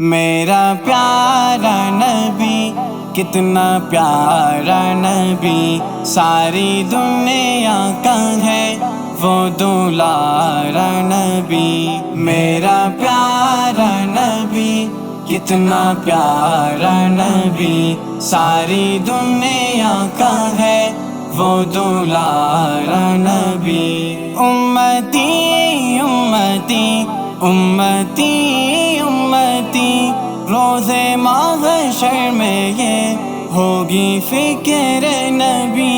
میرا پیارا نبی، کتنا پیارا نبی۔ ساری دنیا کا ہے وہ دولارا نبی۔ میرا پیارا نبی، کتنا پیارا نبی۔ ساری دنیا کا ہے وہ دولارا نبی۔ امتی امتی امتی امتی روز محشر میں یہ ہوگی فکر نبی۔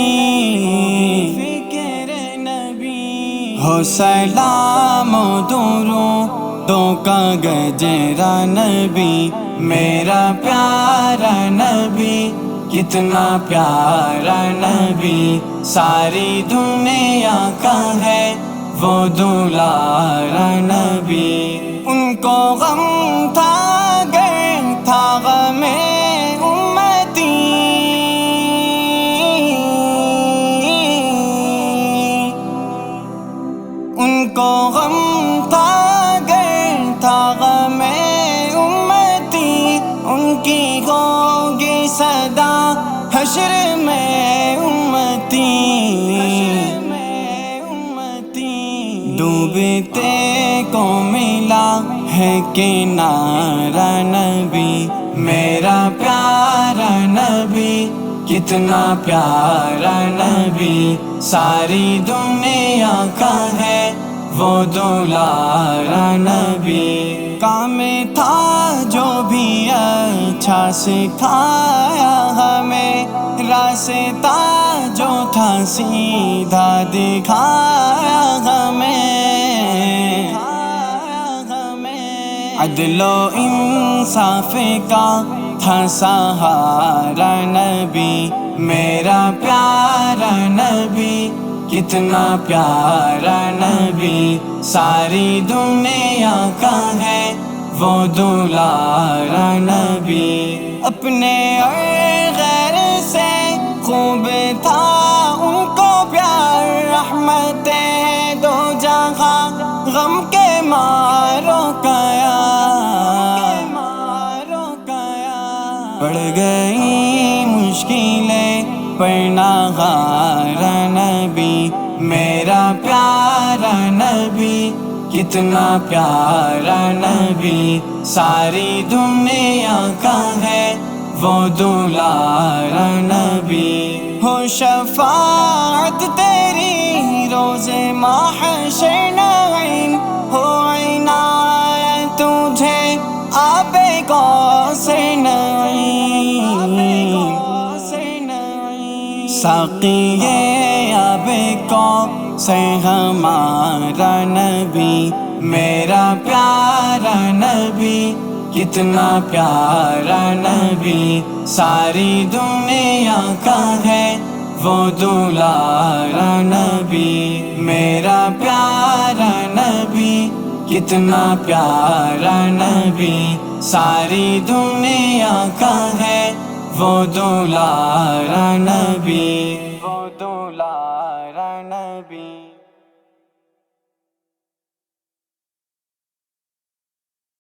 فکر نبی۔ ہو سلام و درو دو کا گجرا نبی۔ میرا پیارا نبی، کتنا پیارا نبی۔ ساری دنیا کا ہے۔ وہ دولارا نبی۔ ان کو غم تھا گر تھا غم امتی۔ ان کو غم تھا گر تھا غم امتی۔ ان کی ہوگی صدا، حشر ڈوبتے کو ملا ہے کنارا نبی، میرا پیارا نبی، کتنا پیارا نبی، ساری دنیا کا ہے وہ دولارا نبی۔ کام تھا جو بھی اچھا سکھایا ہمیں۔ راستہ جو تھا سیدھا دکھایا ہمیں۔ عدل و انصاف کا تھا سہارا نبی۔ میرا پیارا نبی، کتنا پیارا نبی۔ ساری دنیا کا ہے وہ دولارا نبی۔ اپنے اور غیر سے خوب تھا ان کو پیار رحمت دو جہاں غم کے مارو کیا پڑ گئی مشکلیں پڑنا غارا نبی۔ میرا پیارا نبی کتنا پیارا نبی، ساری دنیا کا ہے وہ دولارا نبی۔ ہو شفاعت تیری، روز محشر نعیم۔ ہو عنایت تجھے آب کو سے نعیم۔ ساقی آب کو سے ہمارا نبی، میرا پیارا نبی، کتنا پیارا نبی، ساری دنیا کا ہے وہ دولارا نبی، میرا پیارا نبی، کتنا پیارا نبی، ساری دنیا کا ہے وہ دولارا نبی۔